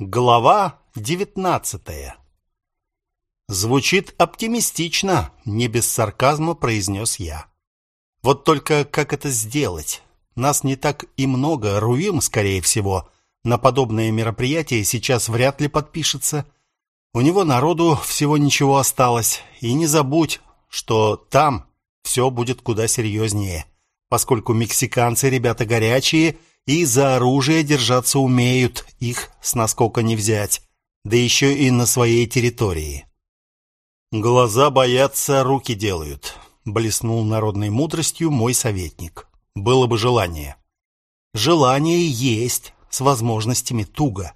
Глава девятнадцатая. Звучит оптимистично, не без сарказма произнес я. Вот только как это сделать? Нас не так и много, Руим, скорее всего, на подобное мероприятие сейчас вряд ли подпишется. У него народу всего ничего осталось, и не забудь, что там все будет куда серьезнее, поскольку мексиканцы ребята горячие и за оружие держаться умеют, их с наскока не взять, да еще и на своей территории. Глаза боятся, руки делают, блеснул народной мудростью мой советник. Было бы желание. Желание есть, с возможностями туго.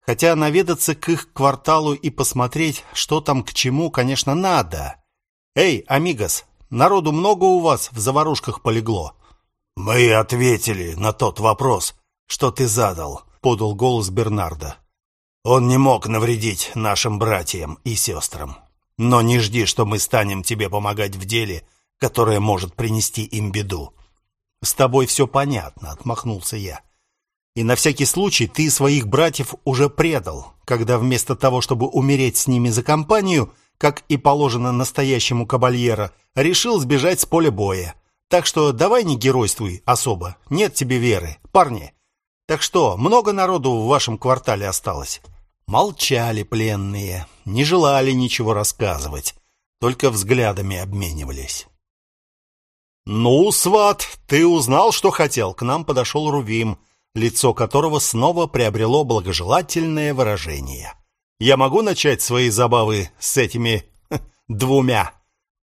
Хотя наведаться к их кварталу и посмотреть, что там к чему, конечно, надо. Эй, амигос, народу много у вас в заварушках полегло. «Мы ответили на тот вопрос, что ты задал», — подал голос Бернарда. «Он не мог навредить нашим братьям и сестрам. Но не жди, что мы станем тебе помогать в деле, которое может принести им беду». «С тобой все понятно», — отмахнулся я. «И на всякий случай ты своих братьев уже предал, когда вместо того, чтобы умереть с ними за компанию, как и положено настоящему кабальера, решил сбежать с поля боя. Так что давай не геройствуй особо. Нет тебе веры, парни. Так что, много народу в вашем квартале осталось? Молчали пленные, не желали ничего рассказывать, только взглядами обменивались. Ну, сват, ты узнал, что хотел? К нам подошел Рувим, лицо которого снова приобрело благожелательное выражение. Я могу начать свои забавы с этими двумя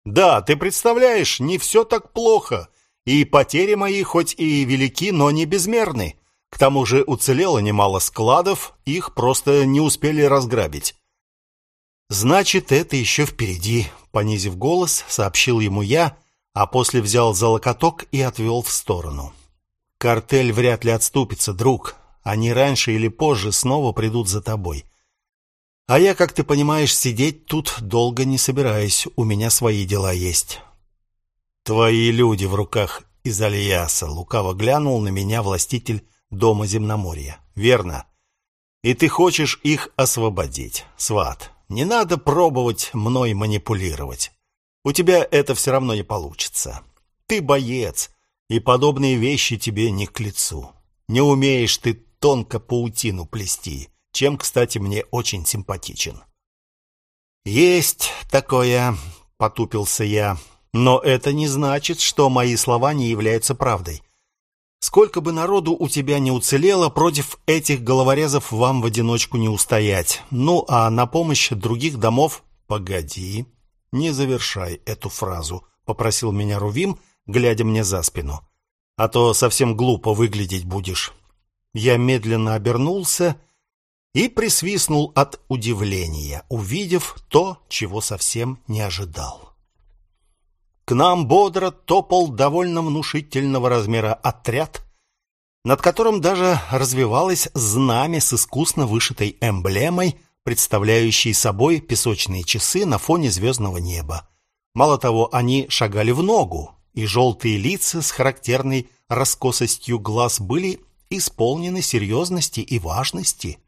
да, ты представляешь, не все так плохо. И потери мои хоть и велики, но не безмерны. К тому же уцелело немало складов, их просто не успели разграбить. Значит, это еще впереди, понизив голос, сообщил ему я, а после взял за локоток и отвел в сторону. Картель вряд ли отступится, друг. Они раньше или позже снова придут за тобой. А я, как ты понимаешь, сидеть тут долго не собираюсь. У меня свои дела есть. Твои люди в руках из Алияса. Лукаво глянул на меня властитель дома земноморья. Верно. И ты хочешь их освободить, сват. Не надо пробовать мной манипулировать. У тебя это все равно не получится. Ты боец, и подобные вещи тебе не к лицу. Не умеешь ты тонко паутину плести чем, кстати, мне очень симпатичен. «Есть такое», — потупился я, — «но это не значит, что мои слова не являются правдой. Сколько бы народу у тебя не уцелело, против этих головорезов вам в одиночку не устоять. Ну, а на помощь других домов... Погоди, не завершай эту фразу, попросил меня Рувим, глядя мне за спину. А то совсем глупо выглядеть будешь. Я медленно обернулся присвистнул от удивления, увидев то, чего совсем не ожидал. К нам бодро топал довольно внушительного размера отряд, над которым даже развивалось знамя с искусно вышитой эмблемой, представляющей собой песочные часы на фоне звездного неба. Мало того, они шагали в ногу, и желтые лица с характерной раскосостью глаз были исполнены серьезности и важности.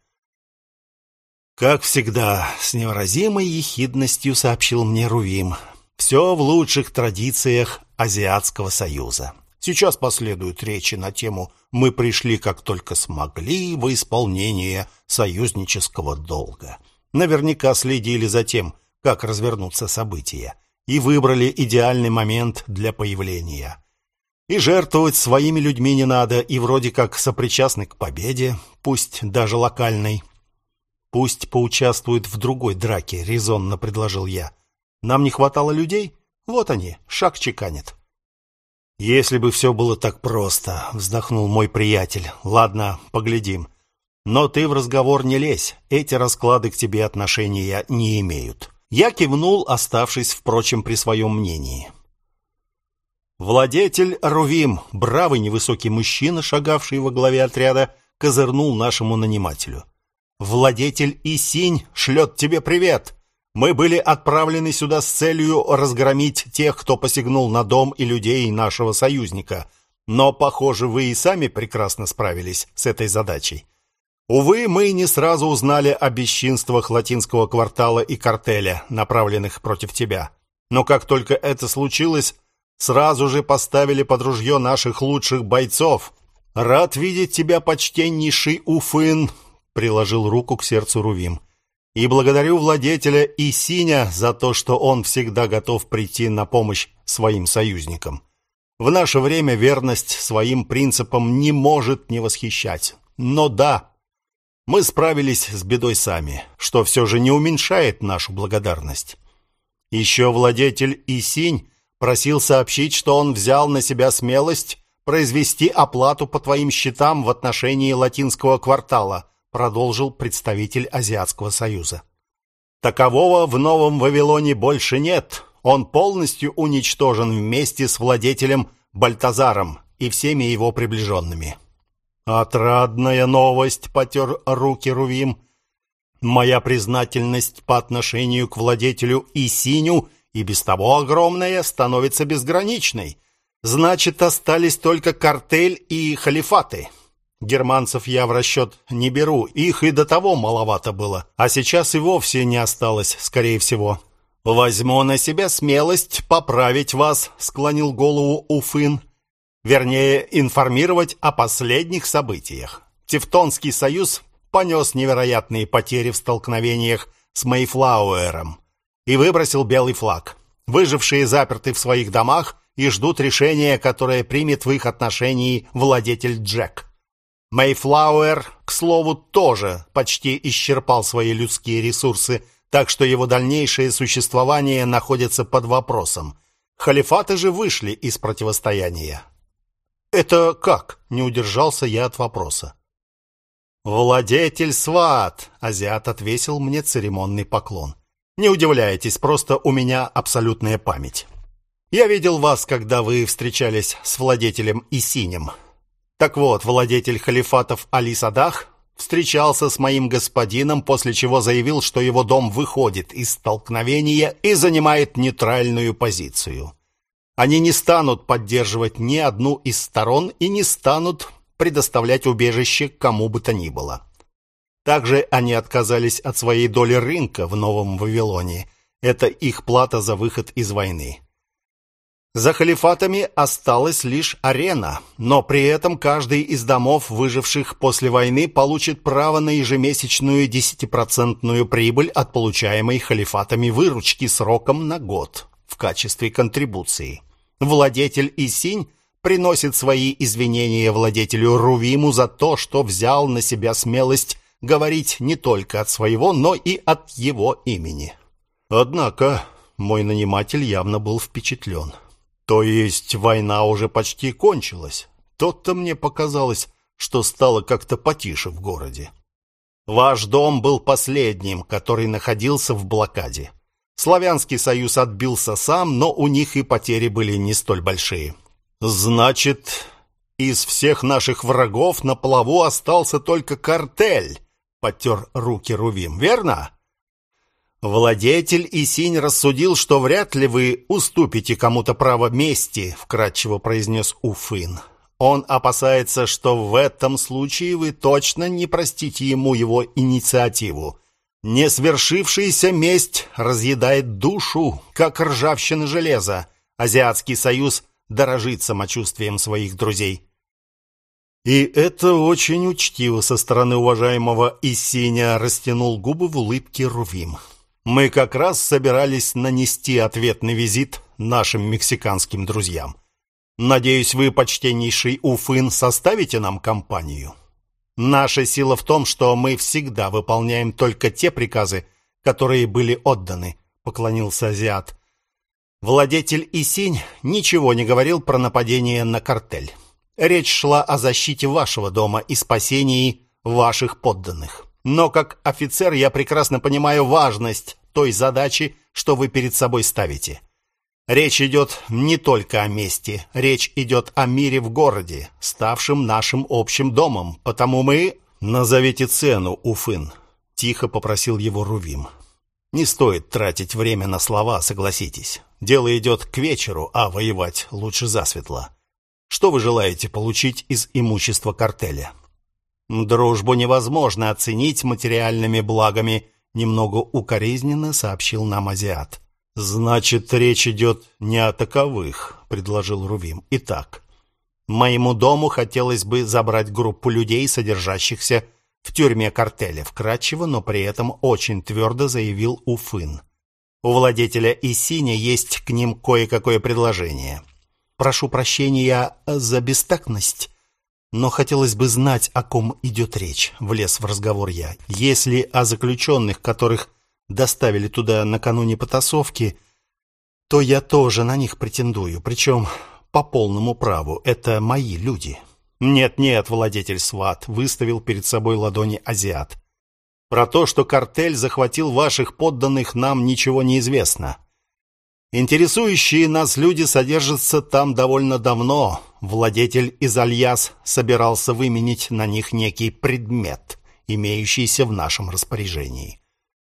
Как всегда, с невыразимой ехидностью сообщил мне Рувим. Все в лучших традициях Азиатского союза. Сейчас последуют речи на тему «Мы пришли как только смогли во исполнение союзнического долга». Наверняка следили за тем, как развернутся события, и выбрали идеальный момент для появления. И жертвовать своими людьми не надо, и вроде как сопричастны к победе, пусть даже локальной. Пусть поучаствуют в другой драке, резонно предложил я. Нам не хватало людей? Вот они, шаг чеканят. Если бы все было так просто, вздохнул мой приятель. Ладно, поглядим. Но ты в разговор не лезь. Эти расклады к тебе отношения не имеют. Я кивнул, оставшись, впрочем, при своем мнении. Владетель Рувим, бравый невысокий мужчина, шагавший во главе отряда, козырнул нашему нанимателю. Владетель Исинь шлет тебе привет. Мы были отправлены сюда с целью разгромить тех, кто посягнул на дом и людей нашего союзника. Но, похоже, вы и сами прекрасно справились с этой задачей. Увы, мы не сразу узнали о бесчинствах латинского квартала и картеля, направленных против тебя. Но как только это случилось, сразу же поставили под ружье наших лучших бойцов. Рад видеть тебя, почтеннейший Уфын, приложил руку к сердцу Рувим. И благодарю владетеля Исиня за то, что он всегда готов прийти на помощь своим союзникам. В наше время верность своим принципам не может не восхищать. Но да, мы справились с бедой сами, что все же не уменьшает нашу благодарность. Еще владетель Исинь просил сообщить, что он взял на себя смелость произвести оплату по твоим счетам в отношении латинского квартала, продолжил представитель Азиатского союза. Такового в Новом Вавилоне больше нет. Он полностью уничтожен вместе с владетелем Бальтазаром и всеми его приближенными. «Отрадная новость!» — потер руки Рувим. «Моя признательность по отношению к владетелю Исиню и без того огромная становится безграничной. Значит, остались только картель и халифаты. Германцев я в расчет не беру, их и до того маловато было, а сейчас и вовсе не осталось, скорее всего». «Возьму на себя смелость поправить вас», — склонил голову Уфын. Вернее, информировать о последних событиях. Тевтонский союз понес невероятные потери в столкновениях с Мейфлауэром и выбросил белый флаг. Выжившие заперты в своих домах и ждут решения, которое примет в их отношении владетель Джек. Мейфлауэр, к слову, тоже почти исчерпал свои людские ресурсы, так что его дальнейшее существование находится под вопросом. Халифаты же вышли из противостояния. «Это как?» — не удержался я от вопроса. «Владетель сват!» — азиат отвесил мне церемонный поклон. «Не удивляйтесь, просто у меня абсолютная память. Я видел вас, когда вы встречались с владетелем Исинем. Так вот, владетель халифатов Али Садах встречался с моим господином, после чего заявил, что его дом выходит из столкновения и занимает нейтральную позицию. Они не станут поддерживать ни одну из сторон и не станут предоставлять убежище кому бы то ни было. Также они отказались от своей доли рынка в Новом Вавилоне. Это их плата за выход из войны. За халифатами осталась лишь арена, но при этом каждый из домов, выживших после войны, получит право на ежемесячную десятипроцентную прибыль от получаемой халифатами выручки сроком на год в качестве контрибуции. Владетель Исинь приносит свои извинения владетелю Рувиму за то, что взял на себя смелость говорить не только от своего, но и от его имени. Однако мой наниматель явно был впечатлен. То есть война уже почти кончилась. Тот-то мне показалось, что стало как-то потише в городе. Ваш дом был последним, который находился в блокаде. Славянский союз отбился сам, но у них и потери были не столь большие. Значит, из всех наших врагов на плаву остался только картель, потер руки Рувим, верно? Владетель Исинь рассудил, что вряд ли вы уступите кому-то право мести, вкратчиво произнес Уфын. Он опасается, что в этом случае вы точно не простите ему его инициативу. Несвершившаяся месть разъедает душу, как ржавчина железа. Азиатский союз дорожит самочувствием своих друзей. И это очень учтиво со стороны уважаемого Исиня растянул губы в улыбке Рувим. Мы как раз собирались нанести ответный визит нашим мексиканским друзьям. Надеюсь, вы, почтеннейший Уфын, составите нам компанию. Наша сила в том, что мы всегда выполняем только те приказы, которые были отданы, поклонился азиат. Владетель Исинь ничего не говорил про нападение на картель. Речь шла о защите вашего дома и спасении ваших подданных. Но как офицер я прекрасно понимаю важность той задачи, что вы перед собой ставите. Речь идет не только о мести, речь идет о мире в городе, ставшем нашим общим домом. Потому мы назовите цену, Уфын, тихо попросил его Рувим. Не стоит тратить время на слова, согласитесь. Дело идет к вечеру, а воевать лучше засветло. Что вы желаете получить из имущества картеля? Дружбу невозможно оценить материальными благами, немного укоризненно сообщил нам азиат. Значит, речь идет не о таковых, предложил Рувим. Итак, моему дому хотелось бы забрать группу людей, содержащихся в тюрьме картеля, вкратчиво, но при этом очень твердо заявил Уфын. У владетеля Исиня есть к ним кое-какое предложение. Прошу прощения за бестактность, но хотелось бы знать, о ком идет речь, влез в разговор я. Если о заключенных, которых доставили туда накануне потасовки, то я тоже на них претендую, причем по полному праву. Это мои люди. Нет-нет, владетель Сват выставил перед собой ладони азиат. Про то, что картель захватил ваших подданных, нам ничего не известно. Интересующие нас люди содержатся там довольно давно. Владетель из Альяс собирался выменить на них некий предмет, имеющийся в нашем распоряжении.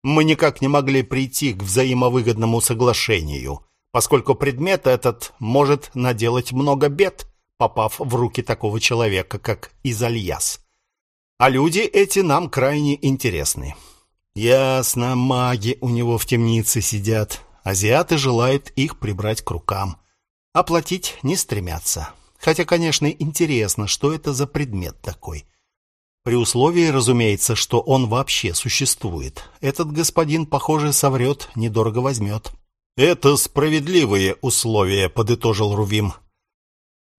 Мы никак не могли прийти к взаимовыгодному соглашению, поскольку предмет этот может наделать много бед, попав в руки такого человека, как Изальяс. А люди эти нам крайне интересны. Ясно, маги у него в темнице сидят, Азиаты желают их прибрать к рукам. Оплатить не стремятся. Хотя, конечно, интересно, что это за предмет такой. При условии, разумеется, что он вообще существует. Этот господин, похоже, соврет, недорого возьмет. «Это справедливые условия», — подытожил Рувим.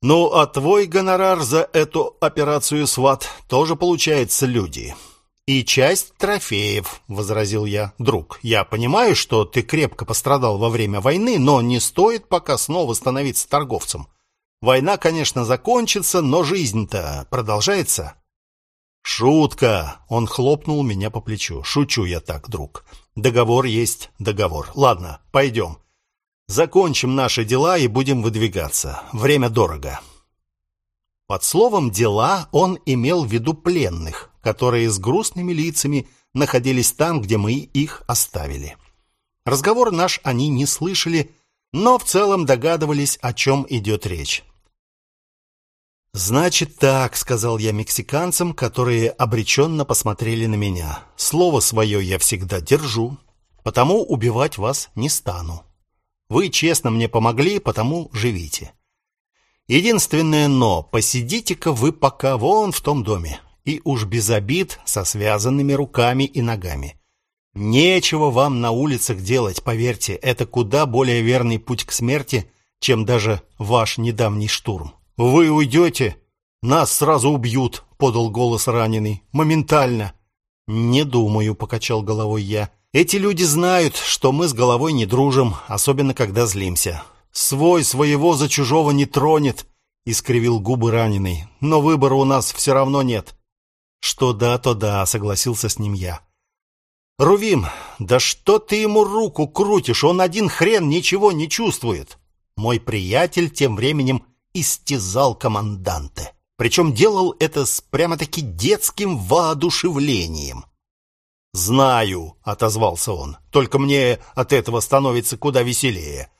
«Ну, а твой гонорар за эту операцию СВАТ тоже получается люди. «И часть трофеев», — возразил я. «Друг, я понимаю, что ты крепко пострадал во время войны, но не стоит пока снова становиться торговцем. Война, конечно, закончится, но жизнь-то продолжается». «Шутка!» — он хлопнул меня по плечу. «Шучу я так, друг. Договор есть договор. Ладно, пойдем. Закончим наши дела и будем выдвигаться. Время дорого». Под словом «дела» он имел в виду пленных, которые с грустными лицами находились там, где мы их оставили. Разговор наш они не слышали, но в целом догадывались, о чем идет речь. «Значит так», — сказал я мексиканцам, которые обреченно посмотрели на меня. «Слово свое я всегда держу, потому убивать вас не стану. Вы честно мне помогли, потому живите. Единственное «но» — посидите-ка вы пока вон в том доме и уж без обид со связанными руками и ногами. Нечего вам на улицах делать, поверьте, это куда более верный путь к смерти, чем даже ваш недавний штурм. Вы уйдете, нас сразу убьют, подал голос раненый. Моментально. Не думаю, покачал головой я. Эти люди знают, что мы с головой не дружим, особенно когда злимся. Свой своего за чужого не тронет, искривил губы раненый. Но выбора у нас все равно нет. Что да, то да, согласился с ним я. Рувим, да что ты ему руку крутишь? Он один хрен ничего не чувствует. Мой приятель тем временем истязал команданта. Причем делал это с прямо-таки детским воодушевлением. «Знаю», — отозвался он, — «только мне от этого становится куда веселее.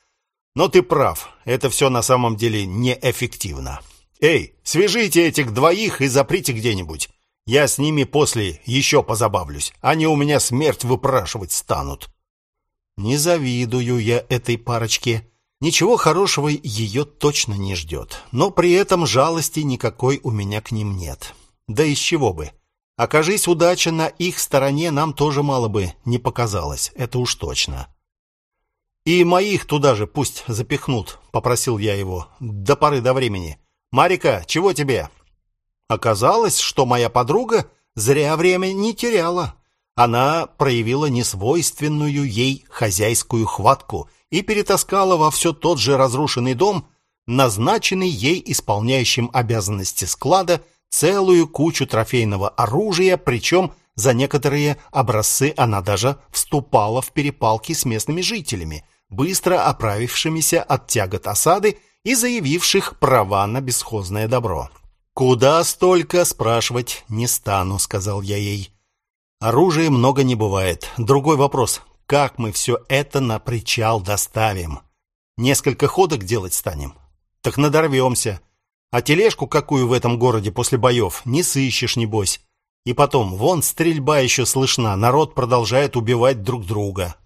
Но ты прав, это все на самом деле неэффективно. Эй, свяжите этих двоих и заприте где-нибудь. Я с ними после еще позабавлюсь. Они у меня смерть выпрашивать станут. Не завидую я этой парочке. Ничего хорошего ее точно не ждет. Но при этом жалости никакой у меня к ним нет. Да из чего бы? Окажись удача на их стороне, нам тоже мало бы не показалось. Это уж точно. И моих туда же пусть запихнут, попросил я его. До поры до времени. Марика, чего тебе? Оказалось, что моя подруга зря время не теряла. Она проявила несвойственную ей хозяйскую хватку и перетаскала во все тот же разрушенный дом, назначенный ей исполняющим обязанности склада, целую кучу трофейного оружия, причем за некоторые образцы она даже вступала в перепалки с местными жителями, быстро оправившимися от тягот осады и заявивших права на бесхозное добро. «Куда столько?» — спрашивать не стану, — сказал я ей. «Оружия много не бывает. Другой вопрос — как мы все это на причал доставим? Несколько ходок делать станем? Так надорвемся. А тележку какую в этом городе после боев не сыщешь, небось. И потом, вон стрельба еще слышна, народ продолжает убивать друг друга.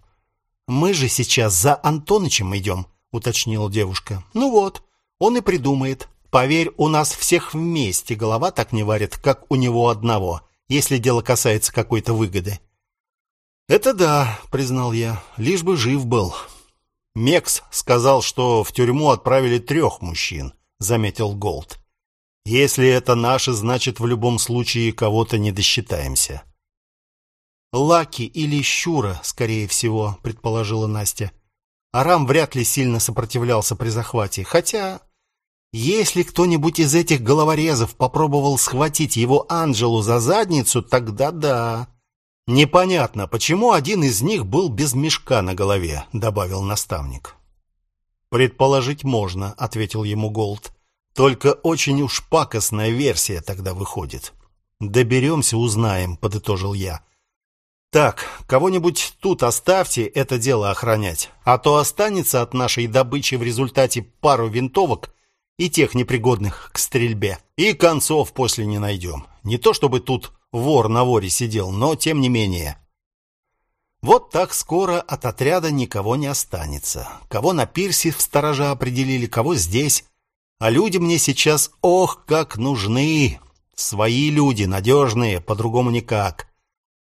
Мы же сейчас за Антонычем идем, уточнила девушка. Ну вот, он и придумает. Поверь, у нас всех вместе голова так не варит, как у него одного, если дело касается какой-то выгоды. Это да, признал я, лишь бы жив был. Мекс сказал, что в тюрьму отправили трех мужчин, заметил Голд. Если это наши, значит, в любом случае кого-то не досчитаемся. Лаки или Щура, скорее всего, предположила Настя. Арам вряд ли сильно сопротивлялся при захвате, хотя если кто-нибудь из этих головорезов попробовал схватить его Анжелу за задницу, тогда да. Непонятно, почему один из них был без мешка на голове, добавил наставник. Предположить можно, ответил ему Голд. Только очень уж пакостная версия тогда выходит. Доберемся, узнаем, подытожил я. Так, кого-нибудь тут оставьте это дело охранять, а то останется от нашей добычи в результате пару винтовок и тех непригодных к стрельбе. И концов после не найдем. Не то чтобы тут вор на воре сидел, но тем не менее. Вот так скоро от отряда никого не останется. Кого на пирсе в сторожа определили, кого здесь. А люди мне сейчас, ох, как нужны. Свои люди, надежные, по-другому никак.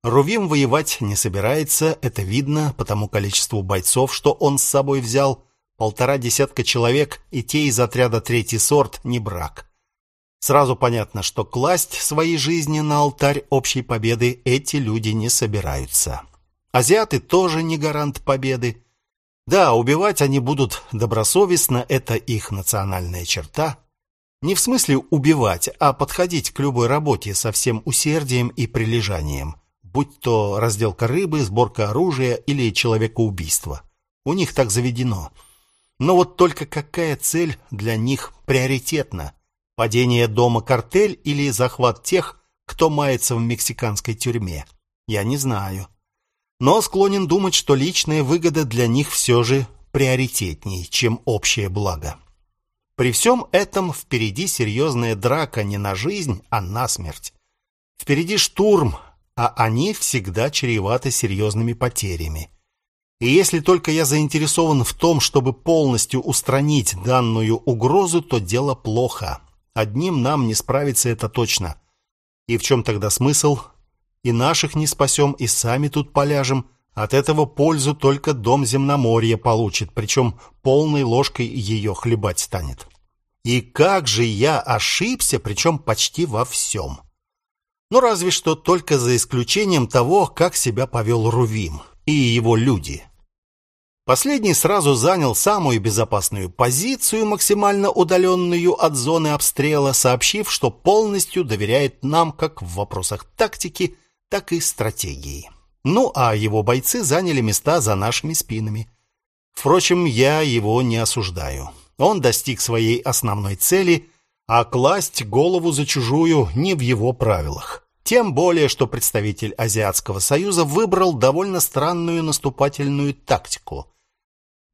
Рувим воевать не собирается, это видно по тому количеству бойцов, что он с собой взял. Полтора десятка человек, и те из отряда третий сорт не брак. Сразу понятно, что класть свои жизни на алтарь общей победы эти люди не собираются. Азиаты тоже не гарант победы. Да, убивать они будут добросовестно, это их национальная черта. Не в смысле убивать, а подходить к любой работе со всем усердием и прилежанием, будь то разделка рыбы, сборка оружия или человекоубийство. У них так заведено. Но вот только какая цель для них приоритетна? Падение дома картель или захват тех, кто мается в мексиканской тюрьме? Я не знаю. Но склонен думать, что личная выгода для них все же приоритетней, чем общее благо. При всем этом впереди серьезная драка не на жизнь, а на смерть. Впереди штурм, а они всегда чреваты серьезными потерями. И если только я заинтересован в том, чтобы полностью устранить данную угрозу, то дело плохо. Одним нам не справиться это точно. И в чем тогда смысл? И наших не спасем, и сами тут поляжем. От этого пользу только дом земноморья получит, причем полной ложкой ее хлебать станет. И как же я ошибся, причем почти во всем. Ну, разве что только за исключением того, как себя повел Рувим и его люди. Последний сразу занял самую безопасную позицию, максимально удаленную от зоны обстрела, сообщив, что полностью доверяет нам как в вопросах тактики, так и стратегии. Ну, а его бойцы заняли места за нашими спинами. Впрочем, я его не осуждаю. Он достиг своей основной цели, а класть голову за чужую не в его правилах. Тем более, что представитель Азиатского союза выбрал довольно странную наступательную тактику –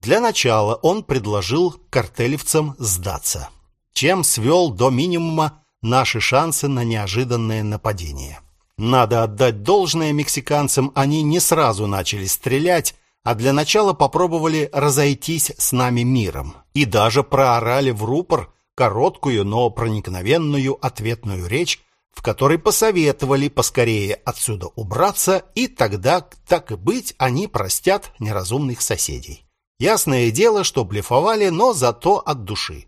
для начала он предложил картелевцам сдаться, чем свел до минимума наши шансы на неожиданное нападение. Надо отдать должное мексиканцам, они не сразу начали стрелять, а для начала попробовали разойтись с нами миром и даже проорали в рупор короткую, но проникновенную ответную речь, в которой посоветовали поскорее отсюда убраться, и тогда, так и быть, они простят неразумных соседей. Ясное дело, что блефовали, но зато от души.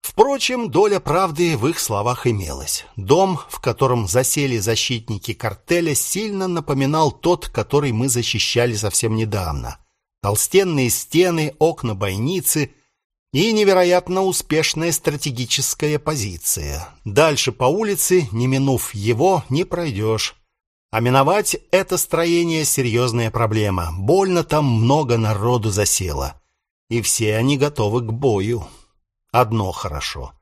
Впрочем, доля правды в их словах имелась. Дом, в котором засели защитники картеля, сильно напоминал тот, который мы защищали совсем недавно. Толстенные стены, окна бойницы и невероятно успешная стратегическая позиция. Дальше по улице, не минув его, не пройдешь. А миновать это строение серьезная проблема. Больно там много народу засело. И все они готовы к бою. Одно хорошо.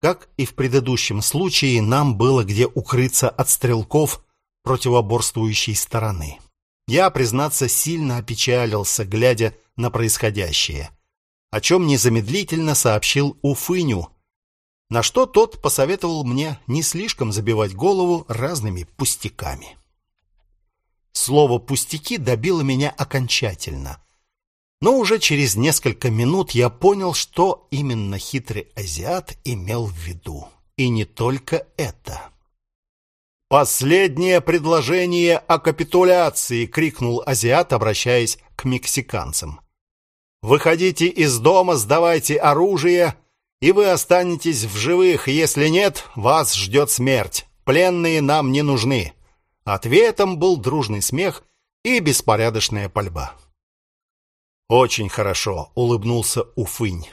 Как и в предыдущем случае, нам было где укрыться от стрелков противоборствующей стороны. Я, признаться, сильно опечалился, глядя на происходящее, о чем незамедлительно сообщил Уфыню. На что тот посоветовал мне не слишком забивать голову разными пустяками. Слово «пустяки» добило меня окончательно. Но уже через несколько минут я понял, что именно хитрый азиат имел в виду. И не только это. «Последнее предложение о капитуляции!» — крикнул азиат, обращаясь к мексиканцам. «Выходите из дома, сдавайте оружие, и вы останетесь в живых. Если нет, вас ждет смерть. Пленные нам не нужны». Ответом был дружный смех и беспорядочная пальба. «Очень хорошо», — улыбнулся Уфынь.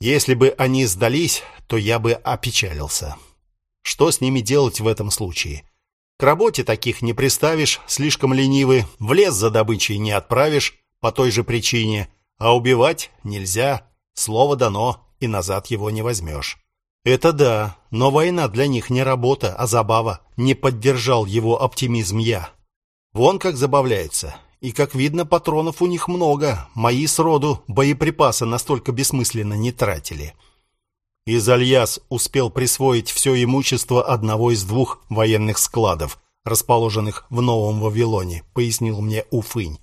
«Если бы они сдались, то я бы опечалился». Что с ними делать в этом случае? К работе таких не приставишь, слишком ленивы, в лес за добычей не отправишь по той же причине, а убивать нельзя, слово дано, и назад его не возьмешь. Это да, но война для них не работа, а забава. Не поддержал его оптимизм я. Вон как забавляются. И, как видно, патронов у них много. Мои сроду боеприпасы настолько бессмысленно не тратили. Изальяс успел присвоить все имущество одного из двух военных складов, расположенных в Новом Вавилоне, пояснил мне Уфынь.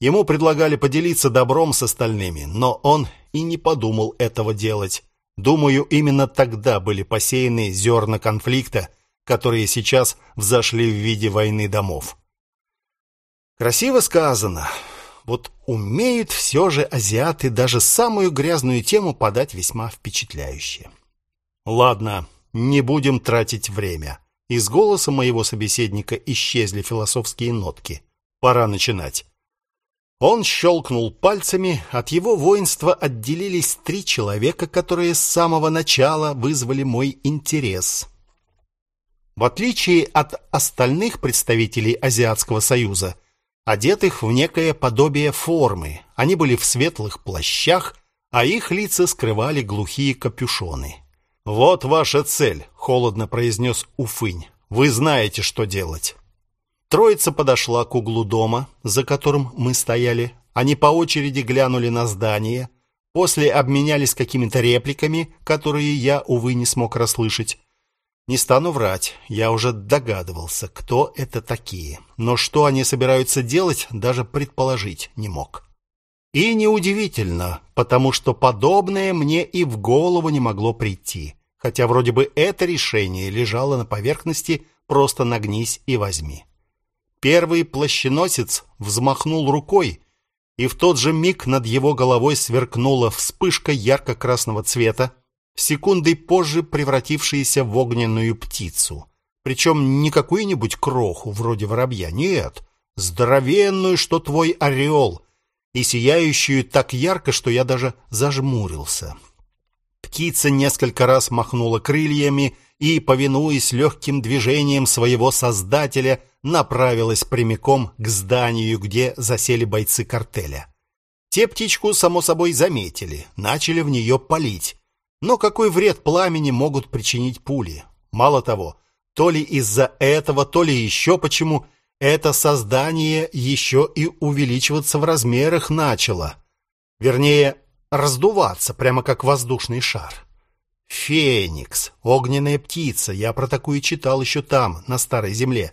Ему предлагали поделиться добром с остальными, но он и не подумал этого делать. Думаю, именно тогда были посеяны зерна конфликта, которые сейчас взошли в виде войны домов. Красиво сказано. Вот умеют все же азиаты даже самую грязную тему подать весьма впечатляюще. Ладно, не будем тратить время. Из голоса моего собеседника исчезли философские нотки. Пора начинать. Он щелкнул пальцами, от его воинства отделились три человека, которые с самого начала вызвали мой интерес. В отличие от остальных представителей Азиатского союза, одетых в некое подобие формы. Они были в светлых плащах, а их лица скрывали глухие капюшоны. «Вот ваша цель», — холодно произнес Уфынь. «Вы знаете, что делать». Троица подошла к углу дома, за которым мы стояли. Они по очереди глянули на здание, после обменялись какими-то репликами, которые я, увы, не смог расслышать. Не стану врать, я уже догадывался, кто это такие. Но что они собираются делать, даже предположить не мог. И неудивительно, потому что подобное мне и в голову не могло прийти. Хотя вроде бы это решение лежало на поверхности «просто нагнись и возьми». Первый плащеносец взмахнул рукой, и в тот же миг над его головой сверкнула вспышка ярко-красного цвета, секундой позже превратившаяся в огненную птицу. Причем не какую-нибудь кроху, вроде воробья, нет, здоровенную, что твой орел, и сияющую так ярко, что я даже зажмурился. Птица несколько раз махнула крыльями и, повинуясь легким движением своего создателя, направилась прямиком к зданию, где засели бойцы картеля. Те птичку, само собой, заметили, начали в нее палить, но какой вред пламени могут причинить пули? Мало того, то ли из-за этого, то ли еще почему, это создание еще и увеличиваться в размерах начало. Вернее, раздуваться, прямо как воздушный шар. Феникс, огненная птица, я про такую читал еще там, на Старой Земле.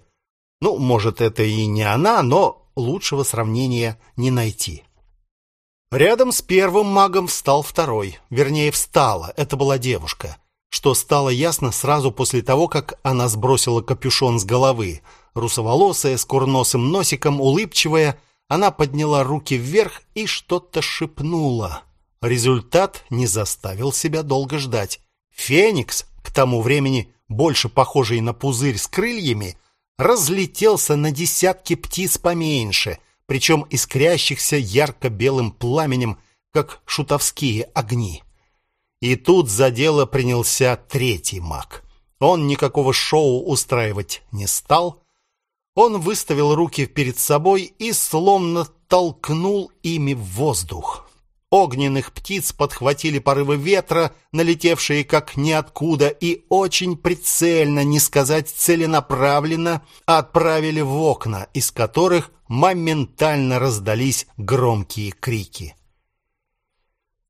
Ну, может, это и не она, но лучшего сравнения не найти. Рядом с первым магом встал второй, вернее, встала, это была девушка, что стало ясно сразу после того, как она сбросила капюшон с головы. Русоволосая, с курносым носиком, улыбчивая, она подняла руки вверх и что-то шепнула. Результат не заставил себя долго ждать. Феникс, к тому времени больше похожий на пузырь с крыльями, разлетелся на десятки птиц поменьше — причем искрящихся ярко-белым пламенем, как шутовские огни. И тут за дело принялся третий маг. Он никакого шоу устраивать не стал. Он выставил руки перед собой и словно толкнул ими в воздух. Огненных птиц подхватили порывы ветра, налетевшие как ниоткуда, и очень прицельно, не сказать целенаправленно, отправили в окна, из которых моментально раздались громкие крики.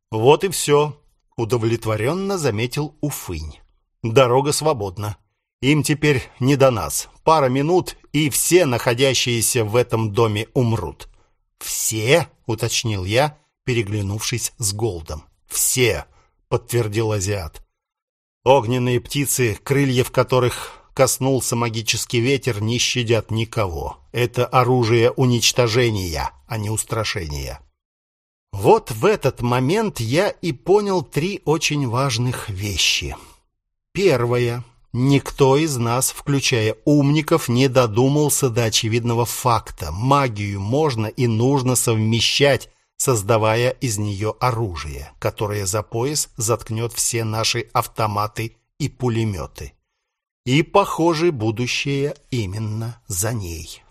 Вот и все. Удовлетворенно заметил Уфынь. Дорога свободна. Им теперь не до нас. Пара минут, и все находящиеся в этом доме умрут. «Все?» — уточнил я, переглянувшись с Голдом. «Все!» — подтвердил азиат. Огненные птицы, крыльев которых коснулся магический ветер, не щадят никого. Это оружие уничтожения, а не устрашения. Вот в этот момент я и понял три очень важных вещи. Первое. Никто из нас, включая умников, не додумался до очевидного факта. Магию можно и нужно совмещать, создавая из нее оружие, которое за пояс заткнет все наши автоматы и пулеметы. И, похоже, будущее именно за ней.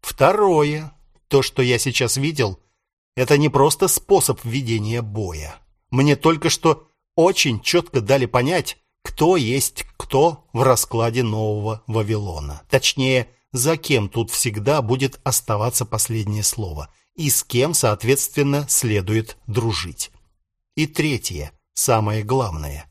Второе. То, что я сейчас видел, это не просто способ ведения боя. Мне только что очень четко дали понять, кто есть кто в раскладе нового Вавилона. Точнее, за кем тут всегда будет оставаться последнее слово и с кем, соответственно, следует дружить. И третье, самое главное.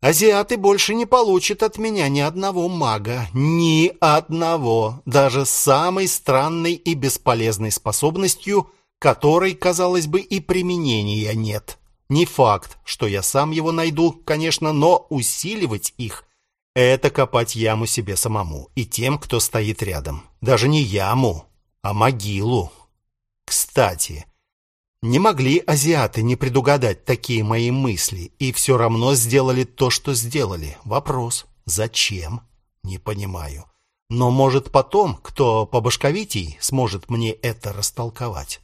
Азиаты больше не получат от меня ни одного мага, ни одного, даже самой странной и бесполезной способностью, которой, казалось бы, и применения нет. Не факт, что я сам его найду, конечно, но усиливать их — это копать яму себе самому и тем, кто стоит рядом. Даже не яму, а могилу. Кстати, не могли азиаты не предугадать такие мои мысли и все равно сделали то, что сделали. Вопрос — зачем? Не понимаю. Но, может, потом, кто побашковитей, сможет мне это растолковать.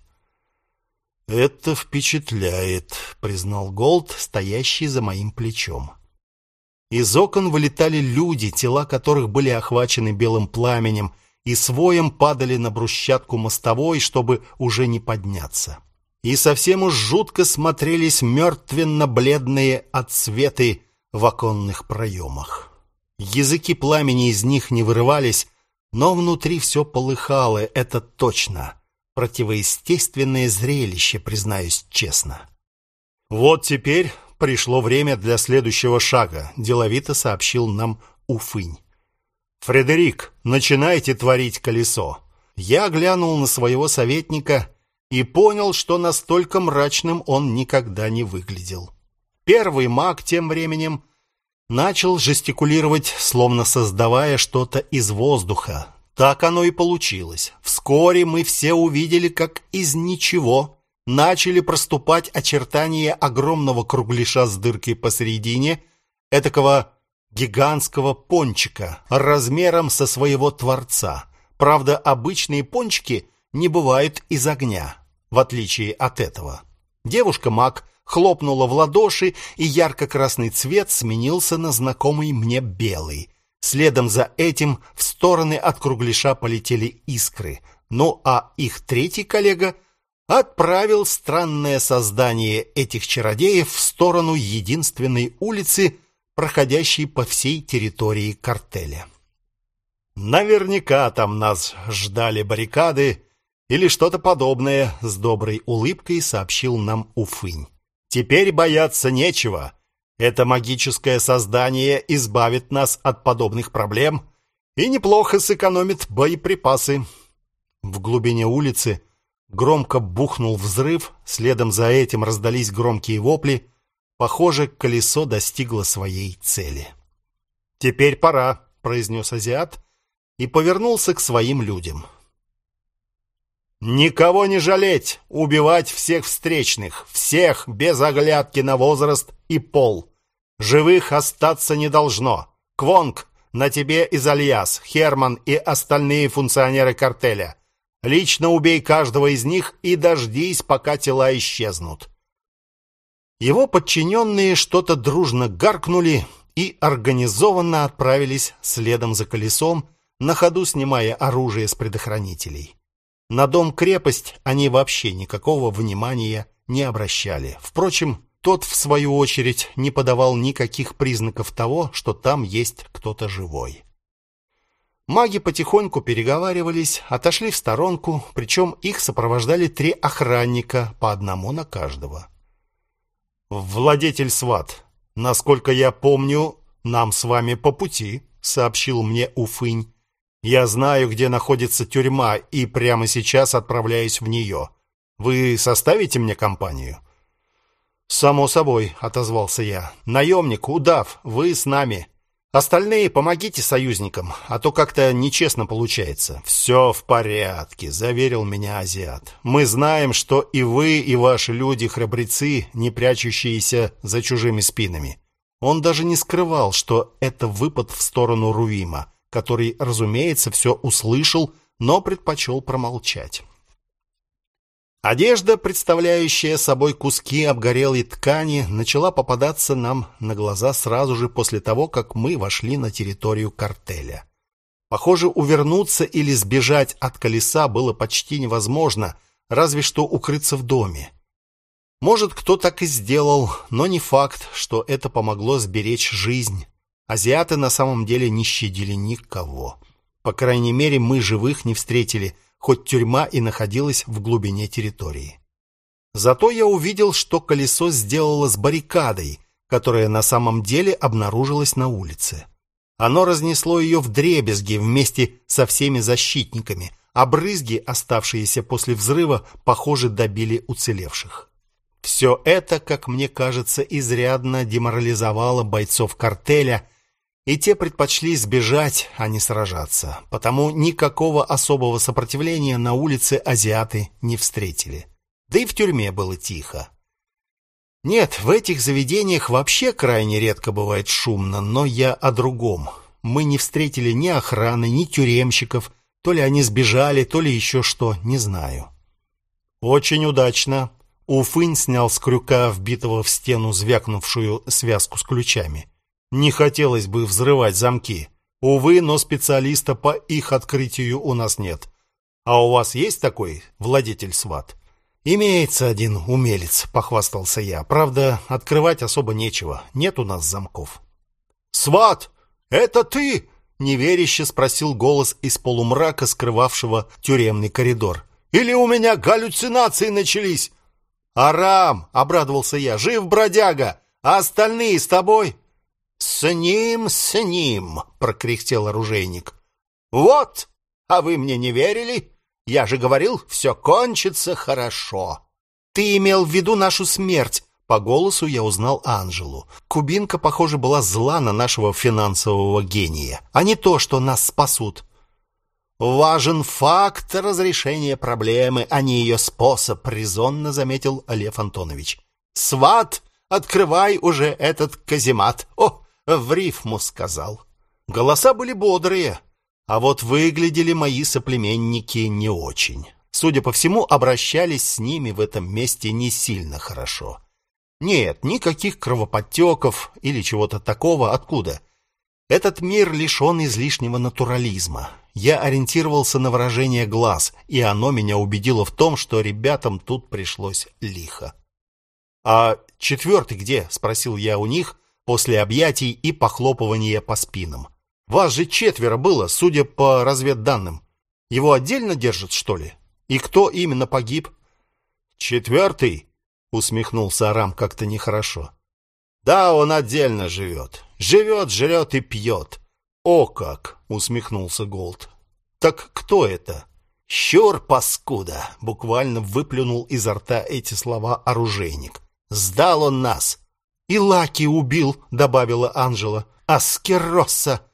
«Это впечатляет», — признал Голд, стоящий за моим плечом. Из окон вылетали люди, тела которых были охвачены белым пламенем, и своем падали на брусчатку мостовой, чтобы уже не подняться. И совсем уж жутко смотрелись мертвенно-бледные отсветы в оконных проемах. Языки пламени из них не вырывались, но внутри все полыхало, это точно противоестественное зрелище, признаюсь честно. Вот теперь пришло время для следующего шага, деловито сообщил нам Уфынь. Фредерик, начинайте творить колесо. Я глянул на своего советника и понял, что настолько мрачным он никогда не выглядел. Первый маг тем временем начал жестикулировать, словно создавая что-то из воздуха, так оно и получилось. Вскоре мы все увидели, как из ничего начали проступать очертания огромного кругляша с дыркой посередине, этакого гигантского пончика размером со своего творца. Правда, обычные пончики не бывают из огня, в отличие от этого. Девушка-маг хлопнула в ладоши, и ярко-красный цвет сменился на знакомый мне белый. Следом за этим в стороны от кругляша полетели искры. Ну а их третий коллега отправил странное создание этих чародеев в сторону единственной улицы, проходящей по всей территории картеля. Наверняка там нас ждали баррикады или что-то подобное, с доброй улыбкой сообщил нам Уфынь. Теперь бояться нечего. Это магическое создание избавит нас от подобных проблем и неплохо сэкономит боеприпасы. В глубине улицы громко бухнул взрыв, следом за этим раздались громкие вопли. Похоже, колесо достигло своей цели. «Теперь пора», — произнес азиат и повернулся к своим людям. «Никого не жалеть, убивать всех встречных, всех без оглядки на возраст и пол. Живых остаться не должно. Квонг, на тебе Изальяс, Херман и остальные функционеры картеля. Лично убей каждого из них и дождись, пока тела исчезнут. Его подчиненные что-то дружно гаркнули и организованно отправились следом за колесом, на ходу снимая оружие с предохранителей. На дом-крепость они вообще никакого внимания не обращали. Впрочем, тот, в свою очередь, не подавал никаких признаков того, что там есть кто-то живой. Маги потихоньку переговаривались, отошли в сторонку, причем их сопровождали три охранника, по одному на каждого. Владетель Сват, насколько я помню, нам с вами по пути, сообщил мне Уфынь. Я знаю, где находится тюрьма, и прямо сейчас отправляюсь в нее. Вы составите мне компанию? Само собой, отозвался я. Наемник, удав, вы с нами. Остальные помогите союзникам, а то как-то нечестно получается. Все в порядке, заверил меня азиат. Мы знаем, что и вы, и ваши люди храбрецы, не прячущиеся за чужими спинами. Он даже не скрывал, что это выпад в сторону Рувима, который, разумеется, все услышал, но предпочел промолчать. Одежда, представляющая собой куски обгорелой ткани, начала попадаться нам на глаза сразу же после того, как мы вошли на территорию картеля. Похоже, увернуться или сбежать от колеса было почти невозможно, разве что укрыться в доме. Может, кто так и сделал, но не факт, что это помогло сберечь жизнь. Азиаты на самом деле не щадили никого. По крайней мере, мы живых не встретили – хоть тюрьма и находилась в глубине территории. Зато я увидел, что колесо сделало с баррикадой, которая на самом деле обнаружилась на улице. Оно разнесло ее вдребезги вместе со всеми защитниками, а брызги, оставшиеся после взрыва, похоже, добили уцелевших. Все это, как мне кажется, изрядно деморализовало бойцов картеля и те предпочли сбежать, а не сражаться. Потому никакого особого сопротивления на улице азиаты не встретили. Да и в тюрьме было тихо. Нет, в этих заведениях вообще крайне редко бывает шумно, но я о другом. Мы не встретили ни охраны, ни тюремщиков, то ли они сбежали, то ли еще что, не знаю. Очень удачно. Уфынь снял с крюка вбитого в стену звякнувшую связку с ключами. Не хотелось бы взрывать замки. Увы, но специалиста по их открытию у нас нет. А у вас есть такой владетель сват? Имеется один умелец, похвастался я. Правда, открывать особо нечего. Нет у нас замков. Сват, это ты? неверяще спросил голос из полумрака, скрывавшего тюремный коридор. Или у меня галлюцинации начались? Арам, обрадовался я. Жив бродяга, а остальные с тобой? «С ним, с ним!» — прокряхтел оружейник. «Вот! А вы мне не верили? Я же говорил, все кончится хорошо!» «Ты имел в виду нашу смерть!» По голосу я узнал Анжелу. Кубинка, похоже, была зла на нашего финансового гения, а не то, что нас спасут. «Важен факт разрешения проблемы, а не ее способ», — резонно заметил Лев Антонович. «Сват, открывай уже этот каземат! О, в рифму сказал. Голоса были бодрые, а вот выглядели мои соплеменники не очень. Судя по всему, обращались с ними в этом месте не сильно хорошо. Нет, никаких кровоподтеков или чего-то такого. Откуда? Этот мир лишен излишнего натурализма. Я ориентировался на выражение глаз, и оно меня убедило в том, что ребятам тут пришлось лихо. «А четвертый где?» — спросил я у них, после объятий и похлопывания по спинам. Вас же четверо было, судя по разведданным. Его отдельно держат, что ли? И кто именно погиб? Четвертый, усмехнулся Арам как-то нехорошо. Да, он отдельно живет. Живет, жрет и пьет. О как, усмехнулся Голд. Так кто это? Щур паскуда, буквально выплюнул изо рта эти слова оружейник. Сдал он нас. «И Лаки убил», — добавила Анжела. «Аскеросса».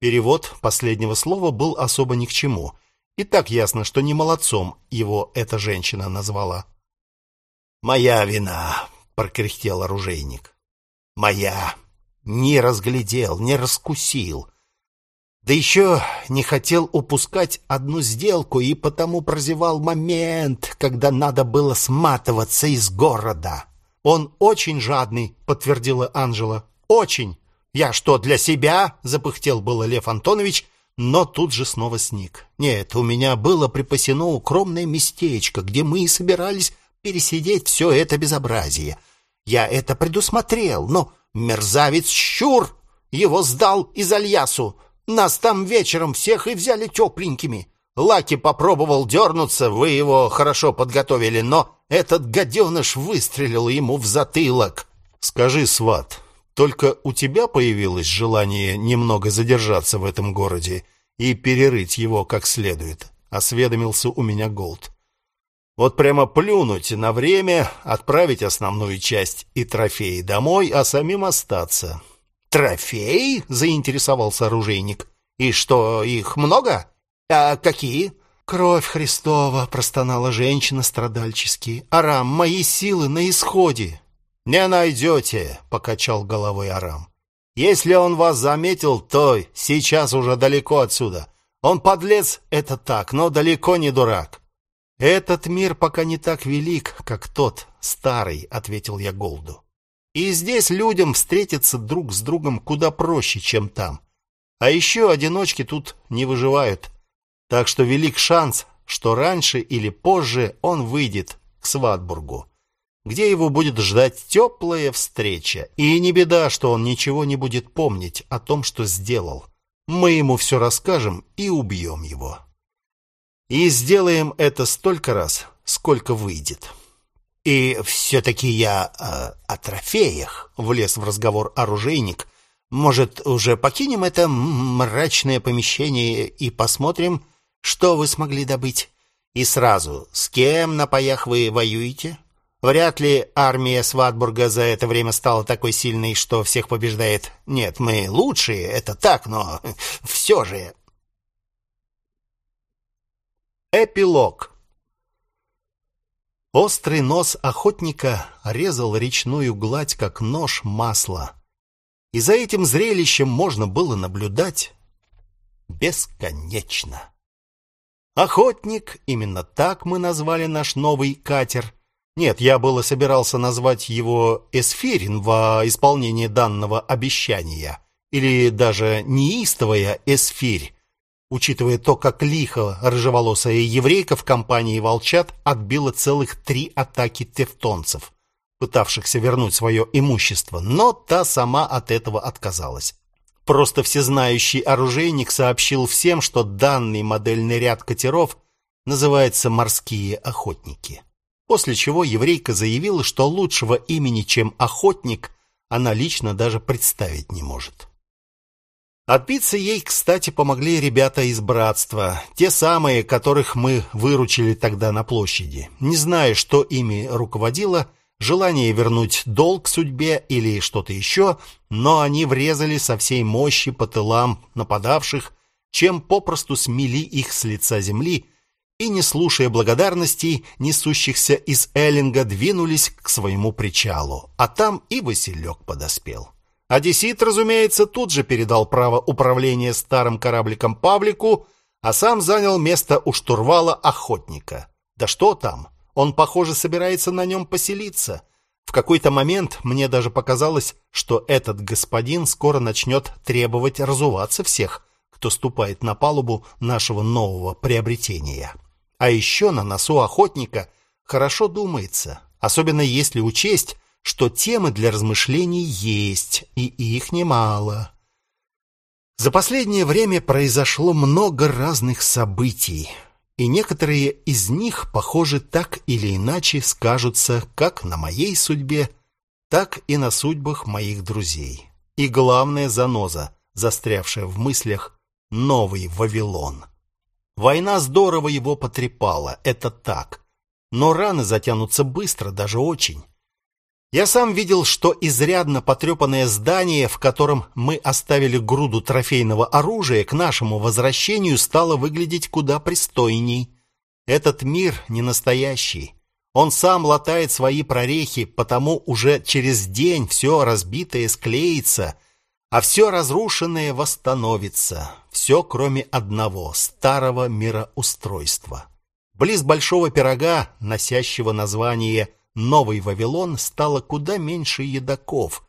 Перевод последнего слова был особо ни к чему. И так ясно, что не молодцом его эта женщина назвала. «Моя вина», — прокряхтел оружейник. «Моя. Не разглядел, не раскусил. Да еще не хотел упускать одну сделку и потому прозевал момент, когда надо было сматываться из города». Он очень жадный, подтвердила Анжела. Очень. Я что, для себя? запыхтел было Лев Антонович, но тут же снова сник. Нет, у меня было припасено укромное местечко, где мы и собирались пересидеть все это безобразие. Я это предусмотрел, но мерзавец Щур его сдал из Альясу. Нас там вечером всех и взяли тепленькими. Лаки попробовал дернуться, вы его хорошо подготовили, но этот гаденыш выстрелил ему в затылок. Скажи, сват, только у тебя появилось желание немного задержаться в этом городе и перерыть его как следует? Осведомился у меня Голд. Вот прямо плюнуть на время, отправить основную часть и трофеи домой, а самим остаться. Трофеи? заинтересовался оружейник. И что, их много? А какие? Кровь Христова, простонала женщина страдальчески. Арам, мои силы на исходе. Не найдете, покачал головой Арам. Если он вас заметил, то сейчас уже далеко отсюда. Он подлец, это так, но далеко не дурак. Этот мир пока не так велик, как тот старый, ответил я Голду. И здесь людям встретиться друг с другом куда проще, чем там. А еще одиночки тут не выживают. Так что велик шанс, что раньше или позже он выйдет к Сватбургу, где его будет ждать теплая встреча. И не беда, что он ничего не будет помнить о том, что сделал. Мы ему все расскажем и убьем его. И сделаем это столько раз, сколько выйдет. И все-таки я э, о трофеях, влез в разговор оружейник. Может, уже покинем это мрачное помещение и посмотрим, что вы смогли добыть? И сразу, с кем на паях вы воюете? Вряд ли армия Сватбурга за это время стала такой сильной, что всех побеждает. Нет, мы лучшие, это так, но все же... Эпилог Острый нос охотника резал речную гладь, как нож масла. И за этим зрелищем можно было наблюдать бесконечно. Охотник, именно так мы назвали наш новый катер. Нет, я было собирался назвать его Эсфирин во исполнение данного обещания, или даже неистовая Эсфирь, учитывая то, как лихо рыжеволосая еврейка в компании волчат отбила целых три атаки тевтонцев, пытавшихся вернуть свое имущество, но та сама от этого отказалась. Просто всезнающий оружейник сообщил всем, что данный модельный ряд катеров называется «Морские охотники». После чего еврейка заявила, что лучшего имени, чем «Охотник», она лично даже представить не может. Отбиться ей, кстати, помогли ребята из братства, те самые, которых мы выручили тогда на площади. Не знаю, что ими руководило – желание вернуть долг судьбе или что-то еще, но они врезали со всей мощи по тылам нападавших, чем попросту смели их с лица земли и, не слушая благодарностей, несущихся из Эллинга, двинулись к своему причалу, а там и Василек подоспел. Одессит, разумеется, тут же передал право управления старым корабликом Павлику, а сам занял место у штурвала охотника. Да что там, он, похоже, собирается на нем поселиться. В какой-то момент мне даже показалось, что этот господин скоро начнет требовать разуваться всех, кто ступает на палубу нашего нового приобретения. А еще на носу охотника хорошо думается, особенно если учесть, что темы для размышлений есть, и их немало. За последнее время произошло много разных событий и некоторые из них, похоже, так или иначе скажутся как на моей судьбе, так и на судьбах моих друзей. И главная заноза, застрявшая в мыслях, новый Вавилон. Война здорово его потрепала, это так. Но раны затянутся быстро, даже очень. Я сам видел, что изрядно потрепанное здание, в котором мы оставили груду трофейного оружия, к нашему возвращению стало выглядеть куда пристойней. Этот мир не настоящий. Он сам латает свои прорехи, потому уже через день все разбитое склеится, а все разрушенное восстановится. Все, кроме одного старого мироустройства. Близ большого пирога, носящего название «Связь», Новый Вавилон стало куда меньше едоков,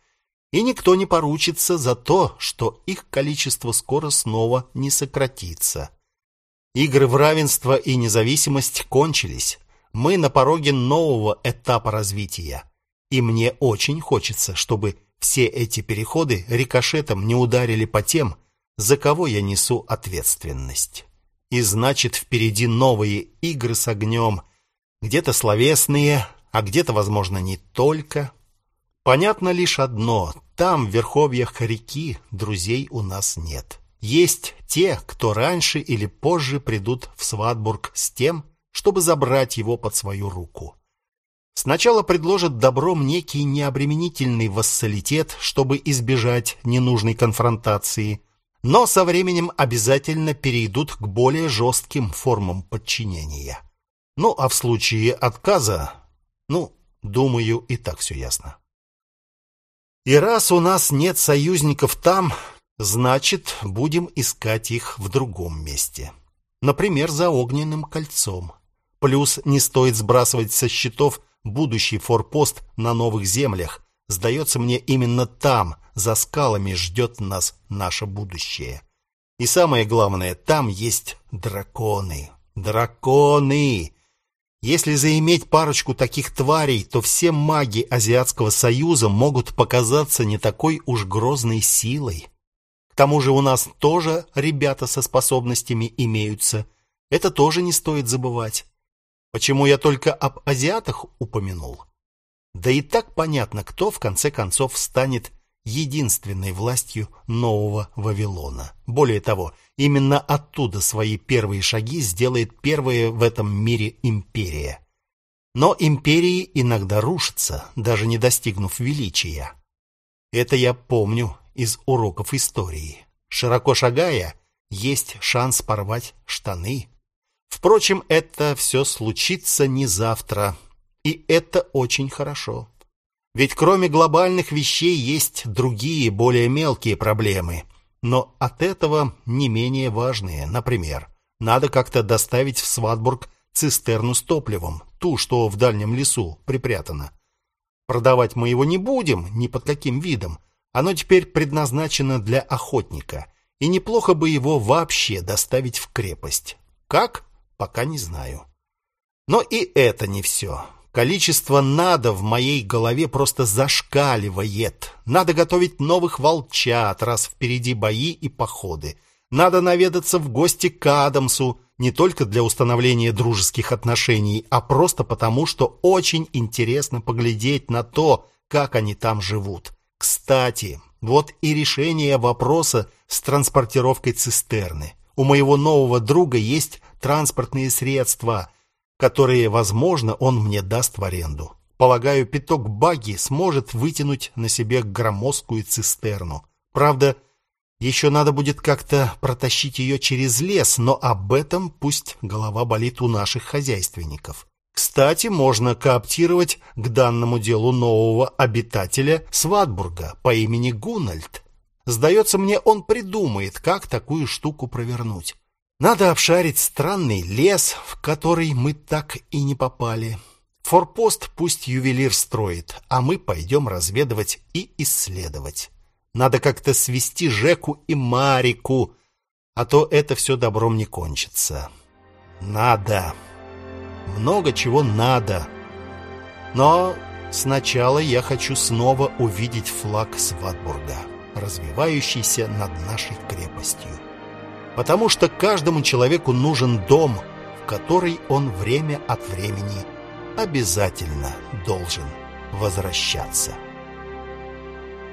и никто не поручится за то, что их количество скоро снова не сократится. Игры в равенство и независимость кончились. Мы на пороге нового этапа развития. И мне очень хочется, чтобы все эти переходы рикошетом не ударили по тем, за кого я несу ответственность. И значит, впереди новые игры с огнем. Где-то словесные, а где-то, возможно, не только. Понятно лишь одно. Там, в верховьях реки, друзей у нас нет. Есть те, кто раньше или позже придут в Сватбург с тем, чтобы забрать его под свою руку. Сначала предложат добром некий необременительный вассалитет, чтобы избежать ненужной конфронтации, но со временем обязательно перейдут к более жестким формам подчинения. Ну, а в случае отказа, ну, думаю, и так все ясно. И раз у нас нет союзников там, значит, будем искать их в другом месте. Например, за огненным кольцом. Плюс не стоит сбрасывать со счетов будущий форпост на новых землях. Сдается мне, именно там, за скалами, ждет нас наше будущее. И самое главное, там есть драконы. Драконы! Если заиметь парочку таких тварей, то все маги Азиатского Союза могут показаться не такой уж грозной силой. К тому же у нас тоже ребята со способностями имеются. Это тоже не стоит забывать. Почему я только об азиатах упомянул? Да и так понятно, кто в конце концов станет единственной властью нового Вавилона. Более того, именно оттуда свои первые шаги сделает первая в этом мире империя. Но империи иногда рушатся, даже не достигнув величия. Это я помню из уроков истории. Широко шагая, есть шанс порвать штаны. Впрочем, это все случится не завтра, и это очень хорошо. Ведь кроме глобальных вещей есть другие, более мелкие проблемы, но от этого не менее важные. Например, надо как-то доставить в Сватбург цистерну с топливом, ту, что в дальнем лесу припрятана. Продавать мы его не будем, ни под каким видом. Оно теперь предназначено для охотника, и неплохо бы его вообще доставить в крепость. Как? Пока не знаю. Но и это не все. Количество надо в моей голове просто зашкаливает. Надо готовить новых волчат, раз впереди бои и походы. Надо наведаться в гости к Адамсу, не только для установления дружеских отношений, а просто потому, что очень интересно поглядеть на то, как они там живут. Кстати, вот и решение вопроса с транспортировкой цистерны. У моего нового друга есть транспортные средства, которые, возможно, он мне даст в аренду. Полагаю, пяток баги сможет вытянуть на себе громоздкую цистерну. Правда, еще надо будет как-то протащить ее через лес, но об этом пусть голова болит у наших хозяйственников. Кстати, можно кооптировать к данному делу нового обитателя Сватбурга по имени Гунальд. Сдается мне, он придумает, как такую штуку провернуть. Надо обшарить странный лес, в который мы так и не попали. Форпост пусть ювелир строит, а мы пойдем разведывать и исследовать. Надо как-то свести Жеку и Марику, а то это все добром не кончится. Надо. Много чего надо. Но сначала я хочу снова увидеть флаг Сватбурга, развивающийся над нашей крепостью потому что каждому человеку нужен дом, в который он время от времени обязательно должен возвращаться.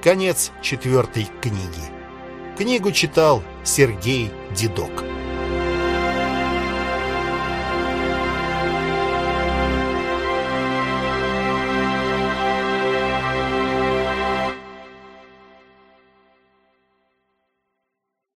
Конец четвертой книги. Книгу читал Сергей Дедок.